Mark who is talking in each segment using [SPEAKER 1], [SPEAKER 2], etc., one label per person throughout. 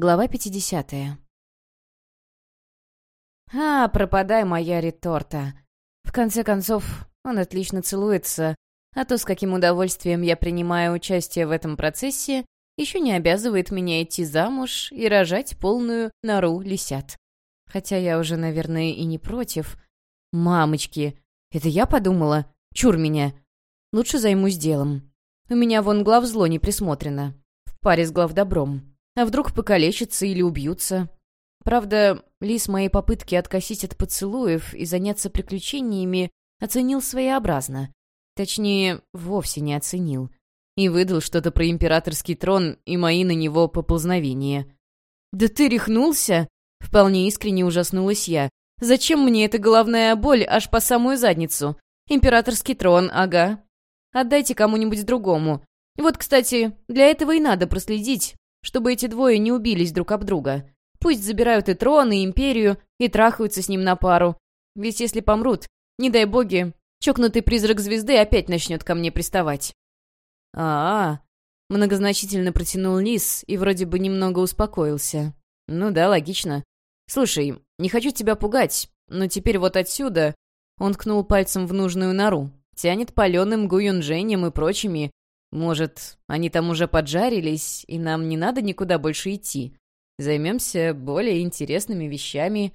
[SPEAKER 1] Глава 50. А, пропадай, моя реторта. В конце концов, он отлично целуется, а то, с каким удовольствием я принимаю участие в этом процессе, еще не обязывает меня идти замуж и рожать полную нору лисят. Хотя я уже, наверное, и не против. Мамочки, это я подумала? Чур меня. Лучше займусь делом. У меня вон глав зло не присмотрено. В паре с главдобром. А вдруг покалечатся или убьются? Правда, Лис мои попытки откосить от поцелуев и заняться приключениями оценил своеобразно. Точнее, вовсе не оценил. И выдал что-то про императорский трон и мои на него поползновения. «Да ты рехнулся?» Вполне искренне ужаснулась я. «Зачем мне эта головная боль аж по самую задницу? Императорский трон, ага. Отдайте кому-нибудь другому. Вот, кстати, для этого и надо проследить, чтобы эти двое не убились друг об друга. Пусть забирают и трон, и империю, и трахаются с ним на пару. Ведь если помрут, не дай боги, чокнутый призрак звезды опять начнет ко мне приставать. а а, -а многозначительно протянул Лис и вроде бы немного успокоился. «Ну да, логично. Слушай, не хочу тебя пугать, но теперь вот отсюда...» Он ткнул пальцем в нужную нору. Тянет паленым Гуюнженем и прочими, может, они там уже поджарились, и нам не надо никуда больше идти. Займемся более интересными вещами.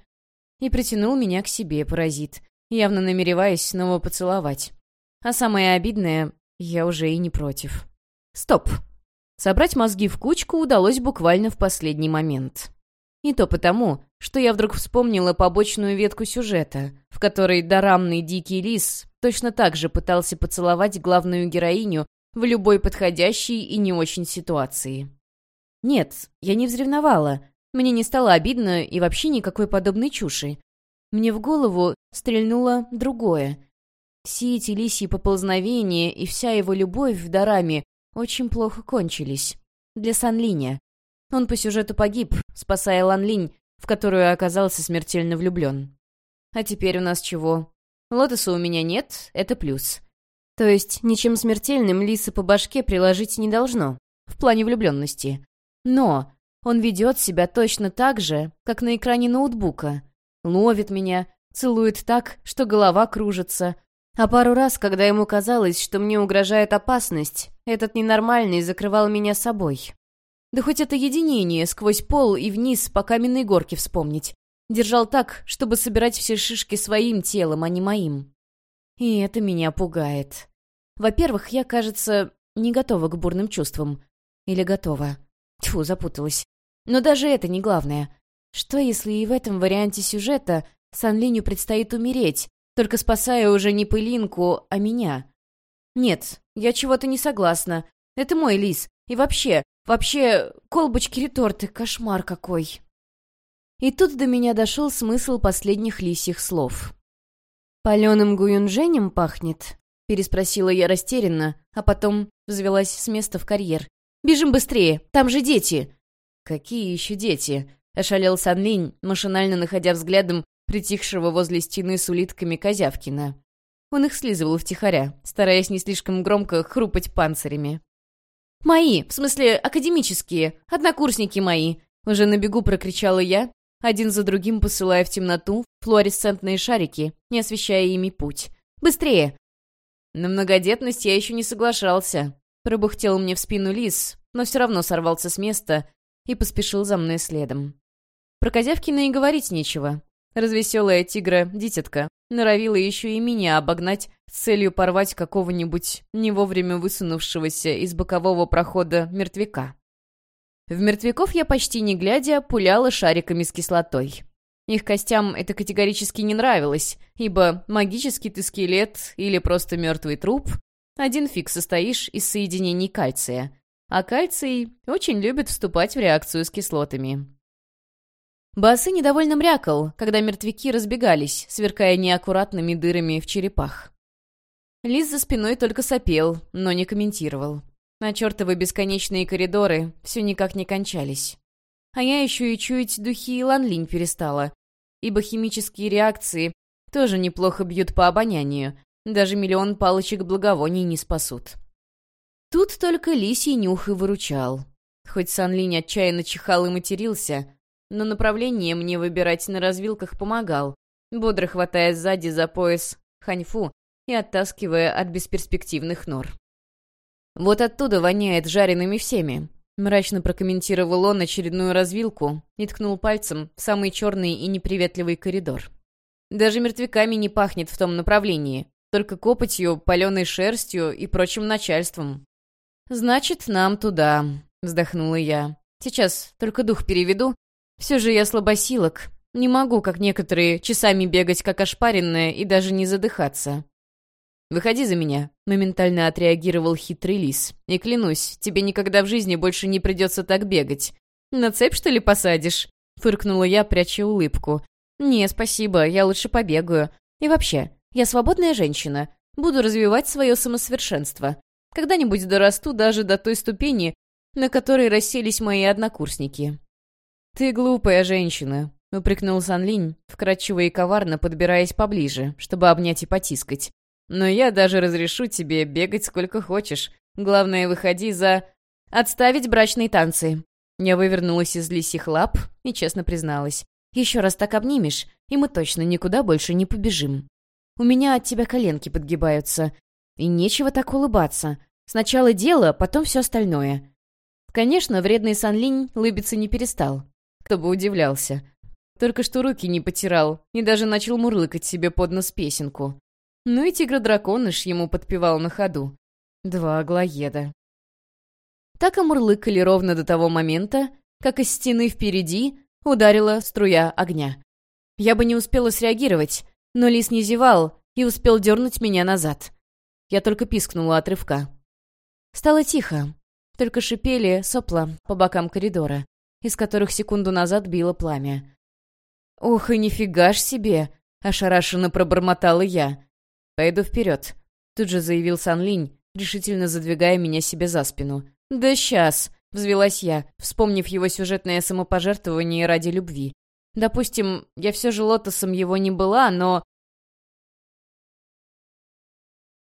[SPEAKER 1] И притянул меня к себе, паразит, явно намереваясь снова поцеловать. А самое обидное, я уже и не против. Стоп. Собрать мозги в кучку удалось буквально в последний момент. И то потому, что я вдруг вспомнила побочную ветку сюжета, в которой дорамный дикий лис точно так же пытался поцеловать главную героиню в любой подходящей и не очень ситуации. Нет, я не взревновала. Мне не стало обидно и вообще никакой подобной чуши. Мне в голову стрельнуло другое. Все эти лисьи поползновения и вся его любовь в Дараме очень плохо кончились. Для Санлиня. Он по сюжету погиб, спасая Ланлинь, в которую оказался смертельно влюблен. А теперь у нас чего? Лотоса у меня нет, это плюс. То есть ничем смертельным Лиса по башке приложить не должно, в плане влюбленности. Но он ведет себя точно так же, как на экране ноутбука. Ловит меня, целует так, что голова кружится. А пару раз, когда ему казалось, что мне угрожает опасность, этот ненормальный закрывал меня собой. Да хоть это единение сквозь пол и вниз по каменной горке вспомнить. Держал так, чтобы собирать все шишки своим телом, а не моим. И это меня пугает. Во-первых, я, кажется, не готова к бурным чувствам. Или готова. Тьфу, запуталась. Но даже это не главное. Что, если и в этом варианте сюжета Санлиню предстоит умереть, только спасая уже не пылинку, а меня? Нет, я чего-то не согласна. Это мой лис. И вообще, вообще, колбочки-реторты, кошмар какой. И тут до меня дошел смысл последних лисьих слов. «Паленым гуюнженем пахнет?» — переспросила я растерянно, а потом взвелась с места в карьер. «Бежим быстрее! Там же дети!» «Какие еще дети?» — ошалел Санлинь, машинально находя взглядом притихшего возле стены с улитками Козявкина. Он их слизывал втихаря, стараясь не слишком громко хрупать панцирями. «Мои, в смысле академические, однокурсники мои!» Уже на бегу прокричала я, один за другим посылая в темноту флуоресцентные шарики, не освещая ими путь. «Быстрее!» На многодетность я еще не соглашался. Пробухтел мне в спину лис, но все равно сорвался с места и поспешил за мной следом. Про Козявкина и говорить нечего. Развеселая тигра-дитятка норовила еще и меня обогнать с целью порвать какого-нибудь не вовремя высунувшегося из бокового прохода мертвяка. В мертвяков я почти не глядя пуляла шариками с кислотой. Их костям это категорически не нравилось, ибо магический ты скелет или просто мертвый труп — один фиг состоишь из соединений кальция, а кальций очень любит вступать в реакцию с кислотами. Басы недовольно мрякал, когда мертвяки разбегались, сверкая неаккуратными дырами в черепах. Лис за спиной только сопел, но не комментировал. А чертовы бесконечные коридоры все никак не кончались. А я еще и чуять духи и ланлинь перестала, ибо химические реакции тоже неплохо бьют по обонянию, даже миллион палочек благовоний не спасут. Тут только лисий нюх и выручал. Хоть Сан Линь отчаянно чихал и матерился, но направление мне выбирать на развилках помогал, бодро хватая сзади за пояс ханьфу и оттаскивая от бесперспективных нор. «Вот оттуда воняет жареными всеми», — мрачно прокомментировал он очередную развилку и ткнул пальцем в самый черный и неприветливый коридор. «Даже мертвяками не пахнет в том направлении, только копотью, паленой шерстью и прочим начальством». «Значит, нам туда», — вздохнула я. «Сейчас только дух переведу. Все же я слабосилок. Не могу, как некоторые, часами бегать как ошпаренная и даже не задыхаться». «Выходи за меня», — моментально отреагировал хитрый лис. «И клянусь, тебе никогда в жизни больше не придется так бегать. На цепь, что ли, посадишь?» — фыркнула я, пряча улыбку. «Не, спасибо, я лучше побегаю. И вообще, я свободная женщина. Буду развивать свое самосовершенство. Когда-нибудь дорасту даже до той ступени, на которой расселись мои однокурсники». «Ты глупая женщина», — упрекнул Санлинь, вкрадчиво и коварно подбираясь поближе, чтобы обнять и потискать. Но я даже разрешу тебе бегать сколько хочешь. Главное, выходи за... Отставить брачные танцы. Я вывернулась из лисих лап и честно призналась. Еще раз так обнимешь, и мы точно никуда больше не побежим. У меня от тебя коленки подгибаются. И нечего так улыбаться. Сначала дело, потом все остальное. Конечно, вредный Санлинь лыбиться не перестал. Кто бы удивлялся. Только что руки не потирал и даже начал мурлыкать себе под нос песенку. Ну и тигр-драконыш ему подпевал на ходу. Два аглоеда. Так и мурлыкали ровно до того момента, как из стены впереди ударила струя огня. Я бы не успела среагировать, но лис не зевал и успел дернуть меня назад. Я только пискнула от рывка. Стало тихо, только шипели сопла по бокам коридора, из которых секунду назад било пламя. «Ох и нифига ж себе!» — ошарашенно пробормотала я. «Пойду вперед», — тут же заявил Сан Линь, решительно задвигая меня себе за спину. «Да сейчас», — взвелась я, вспомнив его сюжетное самопожертвование ради любви. «Допустим, я все же лотосом его не была, но